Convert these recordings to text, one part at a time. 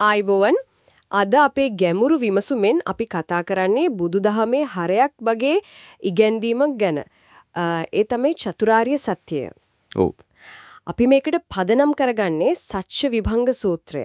ආයිබෝවන් අද අපේ ගැඹුරු විමසුමෙන් අපි කතා කරන්නේ බුදුදහමේ හරයක් වගේ ඉගැන්වීමක් ගැන. ඒ තමයි චතුරාර්ය සත්‍යය. ඔව්. අපි මේකට පදනම් කරගන්නේ සත්‍ය විභංග සූත්‍රය.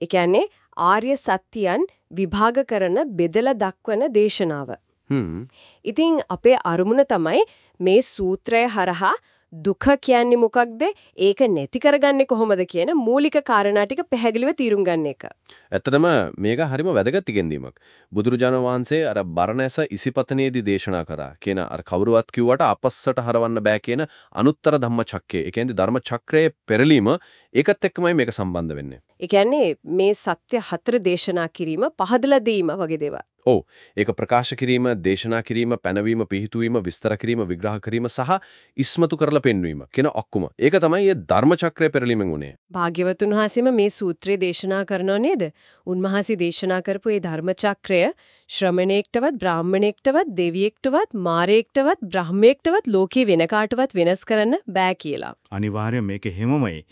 ඒ කියන්නේ ආර්ය සත්‍යයන් විභාග කරන බෙදලා දක්වන දේශනාව. හ්ම්. ඉතින් අපේ අරමුණ තමයි මේ සූත්‍රය හරහා දුක කියන්නේ මොකක්ද? ඒක නැති කරගන්නේ කොහොමද කියන මූලික කාරණා ටික පැහැදිලිව තීරුම් ගන්න එක. ඇත්තටම මේක හරිම වැදගත් ඉගෙනීමක්. බුදුරජාණන් වහන්සේ අර බරණැස ඉසිපතනේදී දේශනා කරා. කියන අර කවුරුවත් කිව්වට අපස්සට හරවන්න බෑ කියන අනුත්තර ධම්මචක්කය. ඒ කියන්නේ ධර්ම චක්‍රයේ පෙරලීම ඒකත් එක්කමයි මේක සම්බන්ධ වෙන්නේ. ඒ කියන්නේ මේ සත්‍ය හතර දේශනා කිරීම පහදලා දීම වගේ දේවල්. ඔව්. ඒක ප්‍රකාශ කිරීම, දේශනා කිරීම, පැනවීම, පිහිටුවීම, විස්තර කිරීම, විග්‍රහ කිරීම සහ ඉස්මතු කරලා පෙන්වීම කියන ඔක්කොම. ඒක තමයි මේ ධර්ම චක්‍රය පෙරලීමෙන් උනේ. භාග්‍යවතුන් වහන්සේම මේ සූත්‍රය දේශනා කරනව නේද? උන්වහන්සේ දේශනා කරපු මේ ධර්ම චක්‍රය ශ්‍රමණේක්ටවත්, බ්‍රාහමණේක්ටවත්, දෙවියෙක්ටවත්, මාරේක්ටවත්, බ්‍රහ්මේක්ටවත් ලෝකේ වෙන කාටවත් වෙනස් කරන්න බෑ කියලා. අනිවාර්යයෙන් මේක හැමමයි.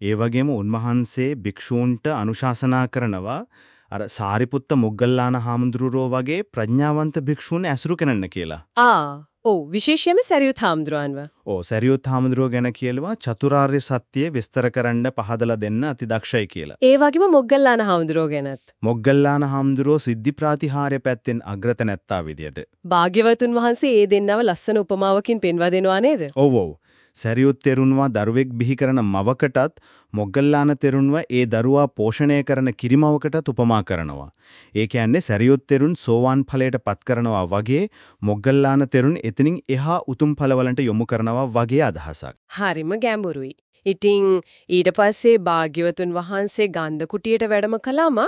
ඒ වගේම උන්වහන්සේ භික්ෂූන්ට අනුශාසනා කරනවා අර සාරිපුත්ත මොග්ගල්ලාන හාමුදුරුවෝ වගේ ප්‍රඥාවන්ත භික්ෂූන් ඇසුරු කරන්න කියලා. ආ ඔව් විශේෂයෙන්ම සරියුත් හාමුදුරුවන්ව. ඔව් සරියුත් හාමුදුරුවෝ ගැන කියලවා චතුරාර්ය සත්‍ය විස්තර කරන්න පහදලා දෙන්න අතිදක්ෂයි කියලා. ඒ වගේම මොග්ගල්ලාන හාමුදුරුවෝ ගැනත්. මොග්ගල්ලාන හාමුදුරුවෝ සිද්ධි ප්‍රාතිහාර්ය පැත්තෙන් අග්‍රත නැත්තා විදියට. භාග්‍යවතුන් වහන්සේ ඒ දෙන්නව ලස්සන උපමාවකින් පෙන්වා දෙනවා නේද? ඔව් ඔව්. සැරියුත් තෙරුන්වා දරුවෙක් බිහි කරන මවකටත් මොග්ගල්ලාන තෙරුන්ව ඒ දරුවා පෝෂණය කරන කිරිමවකටත් උපමා කරනවා. ඒ කියන්නේ සැරියුත් තෙරුන් සෝවාන් ඵලයට පත් කරනවා වගේ මොග්ගල්ලාන තෙරුන් එතනින් එහා උතුම් ඵලවලට යොමු කරනවා වගේ අදහසක්. හරිම ගැඹුරුයි. ඉතින් ඊට පස්සේ භාග්‍යවතුන් වහන්සේ ගන්ධ කුටියට වැඩම කළාම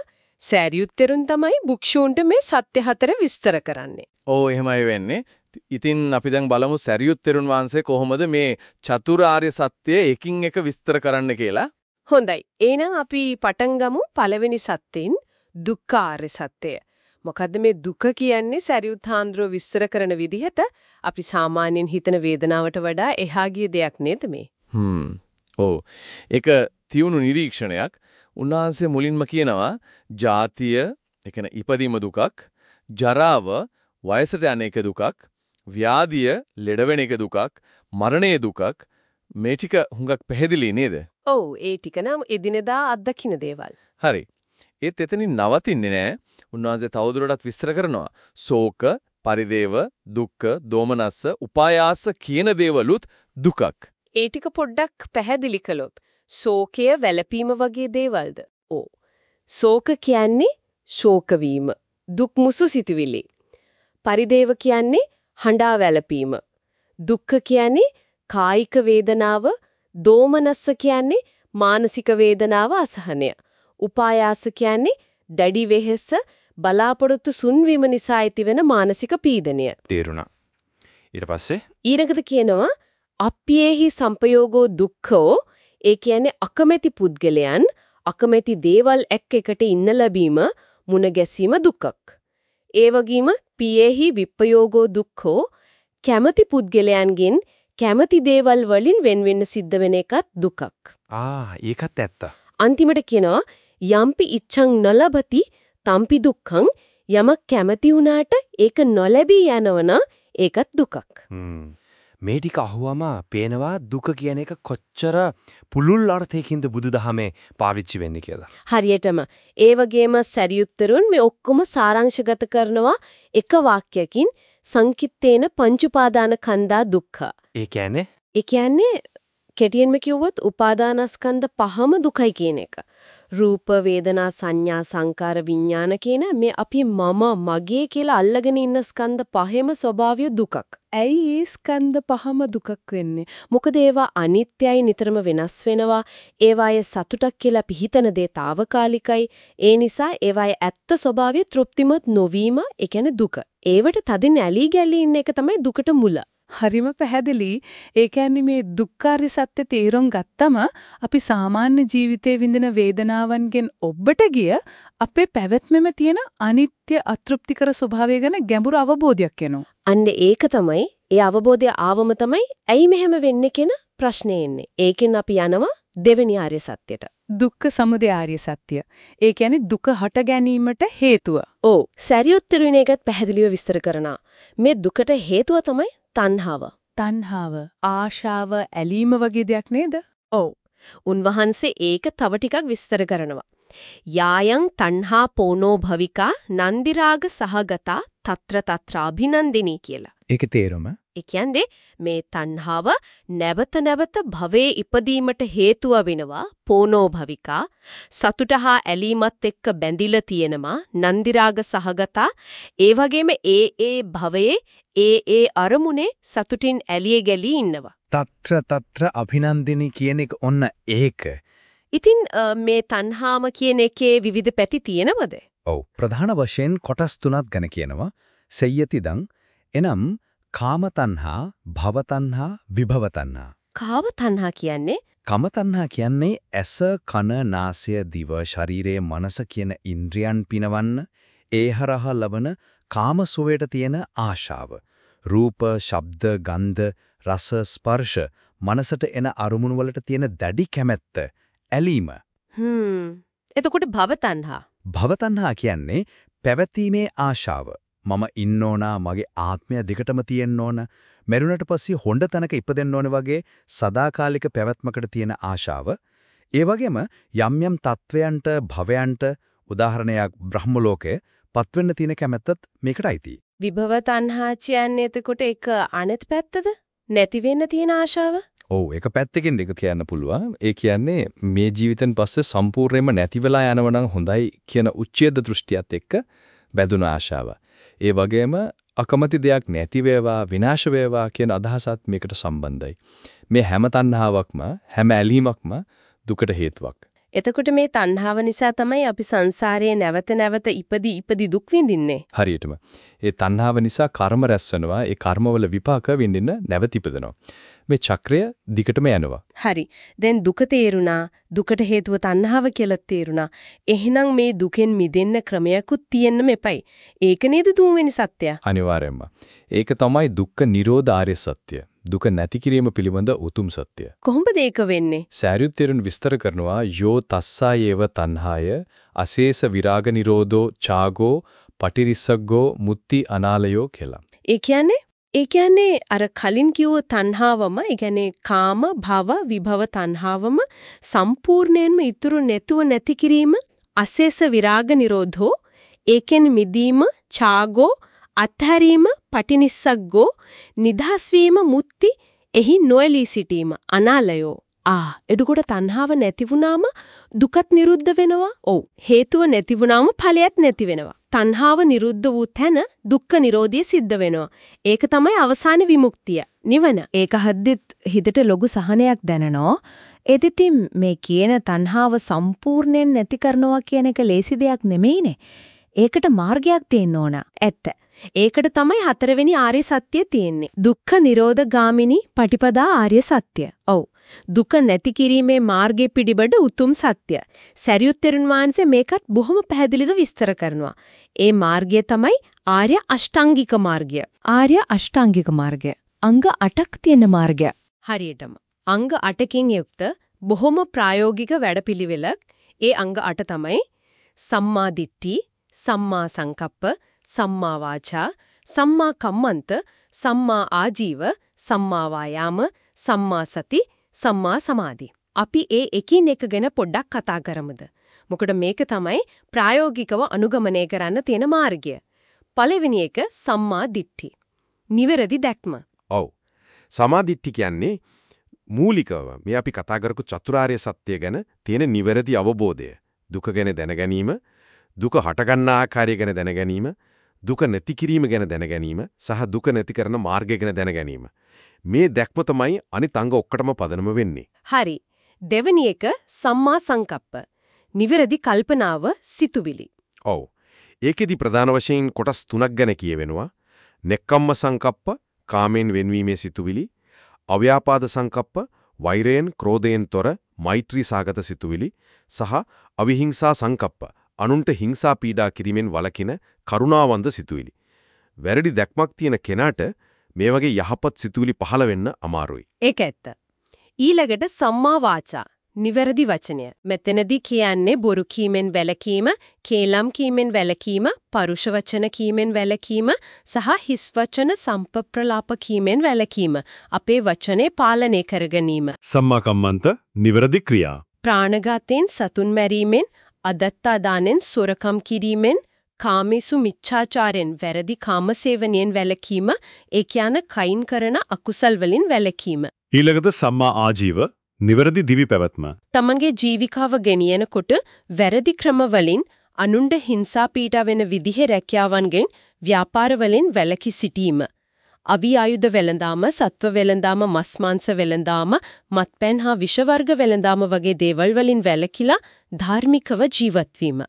සෑරියුත් තෙරුන් තමයි භික්ෂූන්ට මේ සත්‍ය හතර විස්තර කරන්නේ. ඕ එහෙමයි වෙන්නේ. ඉතින් අපි දැන් බලමු සරියුත් තෙරුන් වහන්සේ කොහොමද මේ චතුරාර්ය සත්‍ය එකින් එක විස්තර කරන්න කියලා. හොඳයි. එහෙනම් අපි පටන් ගමු පළවෙනි සත්‍යෙන් දුක්ඛාර්ය සත්‍යය. මොකද්ද මේ දුක කියන්නේ සරියුත් හාන්දරෝ විස්තර කරන විදිහට අපි සාමාන්‍යයෙන් හිතන වේදනාවට වඩා එහා ගිය දෙයක් නේද මේ? හ්ම්. ඔව්. ඒක තියුණු නිරීක්ෂණයක්. උන්වහන්සේ මුලින්ම කියනවා ජාතිය, ඒ කියන්නේ ඉපදීම දුකක්, ජරාව, වයසට යන එක දුකක්, ව්‍යාධිය, ලෙඩ වෙන එක දුකක්, මරණයේ දුකක් මේ ටික හුඟක් පැහැදිලි නේද? ඔව් ඒ ටික නම් එදිනෙදා අත්දකින්න දේවල්. හරි. ඒත් එතනින් නවතින්නේ නෑ. උන්වහන්සේ තවදුරටත් විස්තර කරනවා. ශෝක, පරිදේව, දුක්ඛ, දෝමනස්ස, උපායාස කියන දේවලුත් දුකක්. ඒ ටික පොඩ්ඩක් පැහැදිලි කළොත් ශෝකය වැළපීම වගේ දේවල්ද? ඕ. ශෝක කියන්නේ ශෝක වීම, දුක් මුසු සිතුවිලි. පරිදේව කියන්නේ හඬා වැළපීම. දුක්ඛ කියන්නේ කායික වේදනාව, දෝමනස්ස කියන්නේ මානසික වේදනාව අසහනය. උපායාස කියන්නේ දැඩි වෙහෙස බලාපොරොත්තු සුන්වීම නිසා ඇතිවෙන මානසික පීඩනය. තේරුණා. ඊට පස්සේ ඊළඟට කියනවා අප්පියේහි සංපයෝගෝ දුක්ඛෝ ඒ කියන්නේ අකමැති පුද්ගලයන් අකමැති දේවල් එක්ක එකට ඉන්න ලැබීම මුණ ගැසීම දුකක්. ඒ වගේම පියේහි විප්පයෝගෝ දුක්ඛෝ කැමැති පුද්ගලයන්ගෙන් කැමැති දේවල් වලින් වෙන් වෙන්න සිද්ධ වෙන එකත් දුකක්. ආ ඒකත් ඇත්ත. අන්තිමට කියනවා යම්පි ඉච්ඡං නලබති තම්පි දුක්ඛං යමක් කැමැති වුණාට ඒක නොලැබී යනවන ඒකත් දුකක්. මේ ටික අහුවම පේනවා දුක කියන එක කොච්චර පුළුල් අර්ථයකින්ද බුදුදහමේ පාවිච්චි වෙන්නේ කියලා. හරියටම ඒ වගේම සරියුත්තරුන් මේ ඔක්කොම සාරාංශගත කරනවා එක වාක්‍යයකින් සංකිට්තේන පංච උපාදාන කන්දා දුක්ඛ. ඒ කියන්නේ ඒ කියන්නේ කෙටියෙන්ම කිව්වොත් උපාදානස්කන්ධ පහම දුකයි කියන එක. රූප වේදනා සංඥා සංකාර විඥාන කියන මේ අපි මම මගේ කියලා අල්ලගෙන ඉන්න ස්කන්ධ පහෙම ස්වභාවය දුකක්. ඇයි ඒ ස්කන්ධ පහම දුකක් වෙන්නේ? මොකද ඒවා අනිත්‍යයි නිතරම වෙනස් වෙනවා. ඒවායේ සතුටක් කියලා පිහිටන දේ తాවකාලිකයි. ඒ නිසා ඒවායේ ඇත්ත ස්වභාවය තෘප්තිමත් නොවීම ඒ කියන්නේ දුක. ඒවට තදින් ඇලී ගැලී ඉන්න එක තමයි දුකට මුල. හරිම පැහැදිලි. ඒ කියන්නේ මේ දුක්ඛාරය සත්‍ය තේරුම් ගත්තම අපි සාමාන්‍ය ජීවිතයේ විඳින වේදනාවන්ගෙන් ඔබට ගිය අපේ පැවැත්මෙම තියෙන අනිත්‍ය අතෘප්තිකර ස්වභාවය ගැන ගැඹුරු අවබෝධයක් එනවා. අන්න ඒක තමයි ඒ අවබෝධය ආවම තමයි ඇයි මෙහෙම වෙන්නේ කියන ප්‍රශ්නේ එන්නේ. ඒකෙන් අපි යනවා දෙවෙනි ආර්ය සත්‍යයට. දුක්ඛ සමුදය ආර්ය සත්‍ය. ඒ කියන්නේ දුක හට ගැනීමට හේතුව. ඔව් සැරියුත් තෙරුණ එකත් පැහැදිලිව විස්තර කරනවා. මේ දුකට හේතුව තමයි තණ්හාව. තණ්හාව, ආශාව, ඇලීම වගේ දෙයක් නේද? ඔව්. උන්වහන්සේ ඒක තව ටිකක් විස්තර කරනවා. යායන් තණ්හා පෝනෝ භවිකා නන්දිරාග සහගතා తත්‍ර తත්‍රාභිනන්දිනී කියලා. ඒකේ තේරුම ඒ කියන්නේ මේ තණ්හාව නැවත නැවත භවයේ ඉපදීමට හේතුව වෙනවා පෝනෝ භවිකා සතුට හා ඇලීමත් එක්ක බැඳිලා තියෙනවා නන්දිරාග සහගතා. ඒ වගේම ඒ ඒ භවයේ ඒ ඒ අරමුණේ සතුටින් ඇලිය ගැලී ඉන්නවා. తත්‍ර తත්‍ර අභිනන්දිනී කියන එක ඔන්න ඒක. ඉතින් මේ තණ්හාම කියන එකේ විවිධ පැති තියෙනවද? ඔව්. ප්‍රධාන වශයෙන් කොටස් තුනක් ගැන කියනවා. සෙය්‍යතිදං එනම් කාම තණ්හා, භව තණ්හා, විභව තණ්හා. කාව තණ්හා කියන්නේ කම තණ්හා කියන්නේ ඇස, කන, නාසය, දිව, ශරීරයේ මනස කියන ඉන්ද්‍රියන් පිනවන්න ඒ හරහා ලබන කාම සුවයට තියෙන ආශාව. රූප, ශබ්ද, ගන්ධ, රස, ස්පර්ශ මනසට එන අරමුණු වලට තියෙන දැඩි කැමැත්ත, ඇලීම. හ්ම් එතකොට භව තණ්හා භව තණ්හා කියන්නේ පැවතීමේ ආශාව. මම ඉන්න ඕන, මගේ ආත්මය දිගටම තියෙන්න ඕන, මරුණට පස්සේ හොඬ තැනක ඉපදෙන්න ඕන වගේ සදාකාලික පැවැත්මකට තියෙන ආශාව. ඒ වගේම යම් යම් තත්වයන්ට, භවයන්ට උදාහරණයක් බ්‍රහ්ම ලෝකයේ පත්වෙන්න තියෙන කැමැත්තත් මේකට අයිතියි. විභව තණ්හා කියන්නේ එතකොට ඒක අනෙත් පැත්තද නැති වෙන්න තියෙන ආශාව ඔව් ඒක පැත්තකින් දෙක කියන්න පුළුවන්. ඒ කියන්නේ මේ ජීවිතෙන් පස්සේ සම්පූර්ණයෙන්ම නැති වෙලා යනව නම් හොඳයි කියන උච්ඡේද දෘෂ්ටියත් එක්ක බැඳුන ආශාව. ඒ වගේම අකමැති දෙයක් නැති වේවා විනාශ වේවා කියන අදහසත් මේකට සම්බන්ධයි. මේ හැම තණ්හාවක්ම හැම ඇලීමක්ම දුකට හේතුවක්. එතකොට මේ තණ්හාව නිසා තමයි අපි සංසාරයේ නැවත නැවත ඉපදි ඉපදි දුක් විඳින්නේ හරියටම. ඒ තණ්හාව නිසා කර්ම රැස් වෙනවා. ඒ කර්මවල විපාක විඳින්න නැවත ඉපදෙනවා. මේ චක්‍රය දිගටම යනවා. හරි දැන් දුක තේරුණා දුකට හේතුව තණ්හාව කියලා තේරුණා එහෙනම් මේ දුකෙන් මිදෙන්න ක්‍රමයක්ත් තියෙන්න මෙපයි ඒක නේද තුන්වෙනි සත්‍යය අනිවාර්යයෙන්ම. ඒක තමයි දුක්ඛ නිරෝධ ආර්ය සත්‍ය. දුක නැති කිරීම පිළිබඳ උතුම් සත්‍ය. කොහොමද ඒක වෙන්නේ සාරියුත් තෙරුන් විස්තර කරනවා යෝ තස්සායේව තණ්හාය අශේෂ විරාග නිරෝධෝ චාගෝ පටිරිස්සග්ගෝ මුත්‍ති අනාලයෝ කියලා. ඒ කියන්නේ ඒ කියන්නේ අර කලින් කිව්ව තණ්හාවම ඒ කියන්නේ කාම භව විභව තණ්හාවම සම්පූර්ණයෙන්ම ඉතුරු නැතුව නැති කිරීම අශේෂ විරාග නිරෝධෝ ඒකෙන් මිදීම ඡාගෝ අත්හැරීම පටිනිස්සග්ගෝ නිදහස් වීම මුත්‍ති එහි නොයලී සිටීම අනාලයෝ. ආ එඩකොට තණ්හාව නැති වුනාම දුකත් නිරුද්ධ වෙනවා? ඔව්. හේතුව නැති වුනාම ඵලයත් නැති වෙනවා. තණ්හාව නිරුද්ධ වූ තැන දුක්ඛ නිරෝධය සිද්ධ වෙනවා. ඒක තමයි අවසාන විමුක්තිය. නිවන. ඒක හද්දිත් හිතට ලොකු සහනයක් දැනනෝ. ඒත් ඉතින් මේ කියන තණ්හාව සම්පූර්ණයෙන් නැති කරනවා කියන එක ලේසි දෙයක් නෙමෙයිනේ. ඒකට මාර්ගයක් තියෙන්න ඕන. ඇත්ත. ඒකට තමයි හතරවෙනි ආර්ය සත්‍යය තියෙන්නේ. දුක්ඛ නිරෝධ ගාමිනී පටිපදා ආර්ය සත්‍ය ඔව්. දුක නැති කිරීමේ මාර්ගයේ පිළිබඳ උතුම් සත්‍ය. සරියුත් තෙරුන් වහන්සේ මේකත් බොහොම පැහැදිලිව විස්තර කරනවා. ඒ මාර්ගය තමයි ආර්ය අෂ්ටාංගික මාර්ගය. ආර්ය අෂ්ටාංගික මාර්ගය. අංග 8ක් තියෙන මාර්ගය. හරියටම. අංග 8කින් යුක්ත බොහොම ප්‍රායෝගික වැඩපිළිවෙලක්. ඒ අංග 8 තමයි සම්මා දිට්ඨි සම්මා සංකප්ප සම්මා වාචා සම්මා කම්මන්ත සම්මා ආජීව සම්මා වායාම සම්මා සති සම්මා සමාධි අපි ඒ එකින් එක ගැන පොඩ්ඩක් කතා කරමුද මොකද මේක තමයි ප්‍රායෝගිකව අනුගමනය කරන්න තියෙන මාර්ගය පළවෙනි එක සම්මා දිට්ඨි නිවැරදි දැක්ම ඔව්. සමාධිට්ඨි කියන්නේ මූලිකව මේ අපි කතා කරපු චතුරාර්ය සත්‍ය ගැන තියෙන නිවැරදි අවබෝධය. දුක ගැන දැන ගැනීම, දුක හටගන්න ආකාරය ගැන දැන ගැනීම, දුක නැති කිරීම ගැන දැන ගැනීම සහ දුක නැති කරන මාර්ගය ගැන දැන ගැනීම. මේ දැක්ම තමයි අනිත් අංග ඔක්කොටම පදනම වෙන්නේ. හරි දෙවෙනි එක සම්මා සංකප්ප නිවැරදි කල්පනාව සිතුවිලි ඔව්. ඒකෙදි ප්‍රධාන වශයෙන් කොටස් තුනක් ගැන කියවෙනවා. නෙක්කම්ම සංකප්ප, කාමෙන් වෙන්වීමේ සිතුවිලි, අව්‍යාපාද සංකප්ප, වෛරයෙන්, ක්‍රෝධයෙන් තොර මෛත්‍රී සාගත සිතුවිලි සහ අවිහිංසා සංකප්ප, අනුන්ට හිංසා පීඩා කිරීමෙන් වළකින කරුණාවන්ත සිතුවිලි. වැරදි දැක්මක් තියෙන කෙනාට මේ වගේ යහපත් සිතුවිලි පහළ වෙන්න අමාරුයි. ඒක ඇත්ත. ඊළඟට සම්මා වාචා නිවැරදි වචනය. මෙතනදී කියන්නේ බොරු කීමෙන් වැළකීම, කේලම් කීමෙන් වැළකීම, පරුෂ වචන කීමෙන් වැළකීම සහ හිස් වචන සම්ප්‍රලාප කීමෙන් වැළකීම. අපේ වචනේ පාලනය කර ගැනීම. සම්මා කම්මන්ත නිවැරදි ක්‍රියා. ප්‍රාණඝාතයෙන් සතුන් මැරීමෙන්, අදත්තා දානෙන් සොරකම් කිරීමෙන්, කාමේසු මිච්ඡාචාරෙන් වැරදි කාමසේවනයෙන් වැළකීම, ඒ කියන කයින් කරන අකුසල් වලින් වැළකීම. ඊළඟට සම්මා ආජීව නිවැරදි දිවි පැවැත්ම. තමන්ගේ ජීවිකාව ගෙනියනකොට වැරදි ක්‍රම වලින් අනුන්ට හිංසා පීඩා වෙන විදිහේ රැකියාවන්ගෙන් ව්‍යාපාර වලින් වැළකී සිටීම. අවි ආයුධ වෙළඳාම, සත්ව වෙළඳාම, මස් මාංශ වෙළඳාම, මත්පැන් හා විෂ වර්ග වෙළඳාම වගේ දේවල් වලින් වැළකීලා ධාර්මිකව ජීවත් වීම.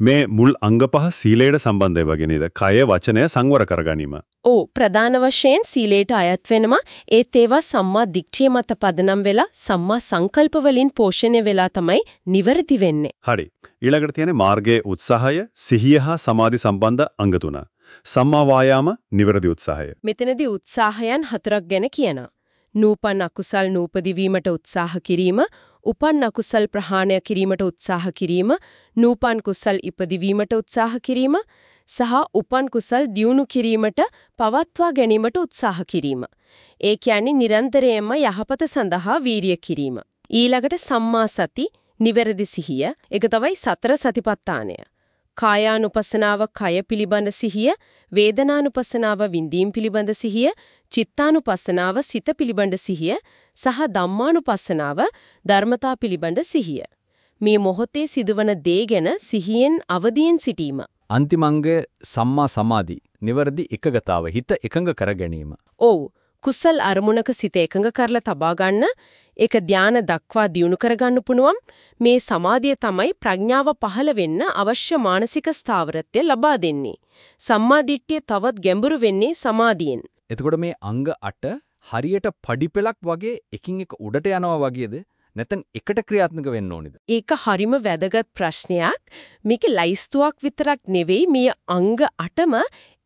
මේ මුල් අංග පහ සීලයට සම්බන්ධයි වගේ නේද? කය වචනය සංවර කරගැනීම. ඕ ප්‍රධාන වශයෙන් සීලයට අයත් වෙනවා ඒත් ඒවා සම්මා දික්ඨිය මත පදනම් වෙලා සම්මා සංකල්ප වලින් පෝෂණය වෙලා තමයි නිවැරදි වෙන්නේ. හරි. ඊළඟට තියෙන්නේ මාර්ගයේ උත්සාහය, සිහිය හා සමාධි සම්බන්ධ අංග තුන. සම්මා වායාම නිවැරදි උත්සාහය. මෙතනදී උත්සාහයන් හතරක් ගැන කියනවා. නූපන් අකුසල් නූපදි වීමට උත්සාහ කිරීම, උපන් අකුසල් ප්‍රහාණය කිරීමට උත්සාහ කිරීම, නූපන් කුසල් ඉපදිවීමට උත්සාහ කිරීම, සහ උපන් කුසල් දියුණු කිරීමට පවත්වා ගැනීමට උත්සාහ කිරීම. ඒ කියන්නේ නිරන්තරයෙන්ම යහපත සඳහා වීරිය කිරීම. ඊළඟට සම්මා සති, නිවැරදි සිහිය, ඒක තමයි සතර සතිපට්ඨානය. කායානුපස්සනාව කය පිළිබඳ සිහිය, වේදනානුපස්සනාව විඳීම් පිළිබඳ සිහිය, චිත්තානුපස්සනාව සිත පිළිබඳ සිහිය සහ ධම්මානුපස්සනාව ධර්මතා පිළිබඳ සිහිය. මේ මොහොතේ සිදුවන දේ ගැන සිහියෙන් අවදියෙන් සිටීම. අන්තිමංගය සම්මා සමාධි. නිවර්දි එකගතාව හිත එකඟ කර ගැනීම. ඔව් කුසල් අරමුණක සිත එකඟ කරලා තබා ගන්න ඒක ධාන දක්වා දියුණු කරගන්න පුළුවන්. මේ සමාධිය තමයි ප්‍රඥාව පහළ වෙන්න අවශ්‍ය මානසික ස්ථාවරත්වය ලබා දෙන්නේ. සම්මා දිට්ඨිය තවත් ගැඹුරු වෙන්නේ සමාධියෙන්. එතකොට මේ අංග 8 හරියට පඩිපෙලක් වගේ එකින් එක උඩට යනවා වගේද? නැත්නම් එකට ක්‍රියාත්මක වෙන්න ඕනේද? ඒක හරිම වැදගත් ප්‍රශ්නයක්. මේක ලයිස්තුවක් විතරක් නෙවෙයි. මේ අංග 8ම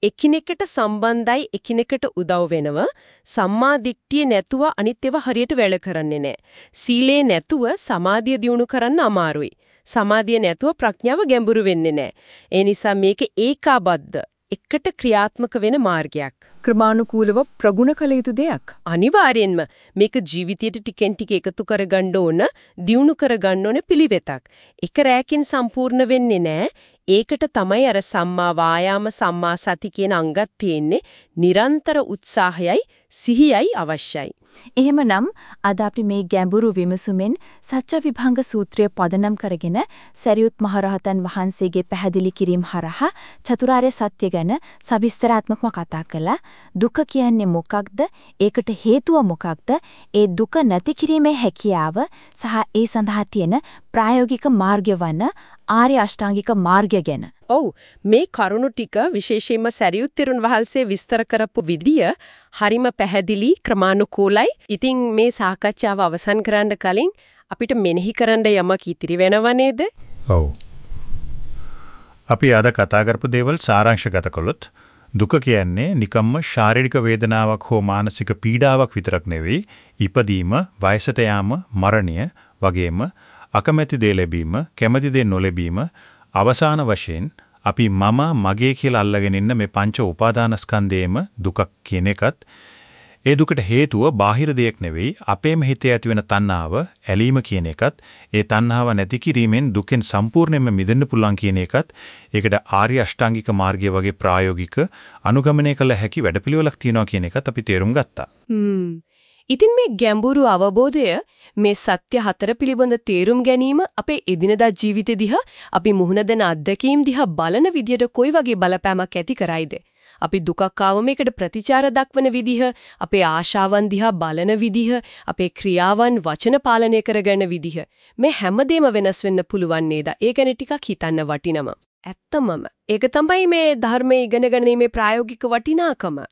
එකිනෙකට සම්බන්ධයි එකිනෙකට උදව් වෙනව සම්මා දිට්ඨිය නැතුව අනිත් ඒවා හරියට වැඩ කරන්නේ නැහැ. සීලේ නැතුව සමාධිය දියුණු කරන්න අමාරුයි. සමාධිය නැතුව ප්‍රඥාව ගැඹුරු වෙන්නේ නැහැ. ඒ නිසා මේක ඒකාබද්ධ එකට ක්‍රියාත්මක වෙන මාර්ගයක්. ක්‍රමානුකූලව ප්‍රගුණ කළ යුතු දෙයක්. අනිවාර්යෙන්ම මේක ජීවිතයට ටිකෙන් ටික එකතු කරගන්න ඕන, දියුණු කරගන්න ඕන පිළිවෙතක්. එක රැයකින් සම්පූර්ණ වෙන්නේ නැහැ. ඒකට තමයි අර සම්මා වායාම සම්මා සති කියන අංගත් තියෙන්නේ. නිරන්තර උත්සාහයයි සිහියයි අවශ්‍යයි. එහෙමනම් අද අපි මේ ගැඹුරු විමසුමෙන් සත්‍ය විභංග සූත්‍රය පදනම් කරගෙන සරියුත් මහරහතන් වහන්සේගේ පැහැදිලි කිරීම හරහා චතුරාර්ය සත්‍ය ගැන සවිස්තරාත්මකව කතා කළා. දුක කියන්නේ මොකක්ද? ඒකට හේතුව මොකක්ද? ඒ දුක නැති කිරීමේ හැකියාව සහ ඒ සඳහා තියෙන ප්‍රායෝගික මාර්ගය වන ආර්ය අෂ්ටාංගික මාර්ගය ගැන. ඔව් මේ කරුණු ටික විශේෂයෙන්ම සරියුත් තෙරුන් වහන්සේ විස්තර කරපු විදිය හරිම පැහැදිලි ක්‍රමානුකූලයි. ඉතින් මේ සාකච්ඡාව අවසන් කරන්න කලින් අපිට මෙනෙහි කරන්න යමක් ඉතිරි වෙනව නේද? ඔව්. අපි අද කතා කරපු දේවල් සාරාංශගත කළොත් දුක කියන්නේ නිකම්ම ශාරීරික වේදනාවක් හෝ මානසික පීඩාවක් විතරක් නෙවෙයි ඉපදීම, වයසට යාම, මරණය වගේම අකමැති දේ ලැබීම, කැමති දේ නොලැබීම අවසාන වශයෙන් අපි මම මගේ කියලා අල්ලගෙන ඉන්න මේ පංච උපාදානස්කන්ධයේම දුකක් කියන එකත් ඒ දුකට හේතුව බාහිර දෙයක් නෙවෙයි අපේම හිතේ ඇතිවෙන තණ්හාව ඇලීම කියන එකත් ඒ තණ්හාව නැති කිරීමෙන් දුකෙන් සම්පූර්ණයෙන්ම මිදෙන්න පුළුවන් කියන එකත් ඒකට ආර්ය අෂ්ටාංගික මාර්ගය වගේ ප්‍රායෝගික අනුගමනය කළ හැකි වැඩපිළිවෙලක් තියෙනවා කියන එකත් අපි තේරුම් ගත්තා. හ්ම් ඉතින් මේ ගැඹුරු අවබෝධය මේ සත්‍ය හතර පිළිබඳ තේරුම් ගැනීම අපේ එදිනදා ජීවිතය දිහා අපි මුහුණ දෙන අත්දැකීම් දිහා බලන විදියට කොයි වගේ බලපෑමක් ඇති කරයිද? අපි දුකක් ආවම ඒකට ප්‍රතිචාර දක්වන විදිහ, අපේ ආශාවන් දිහා බලන විදිහ, අපේ ක්‍රියාවන් වචන පාලනය කරගන්න විදිහ මේ හැමදේම වෙනස් වෙන්න පුළුවන් නේද? ඒ ගැන ටිකක් හිතන්න වටිනම. ඇත්තමම. ඒක තමයි මේ ධර්මයේ ඉගෙන ගැනීමේ ප්‍රායෝගික වටිනාකම.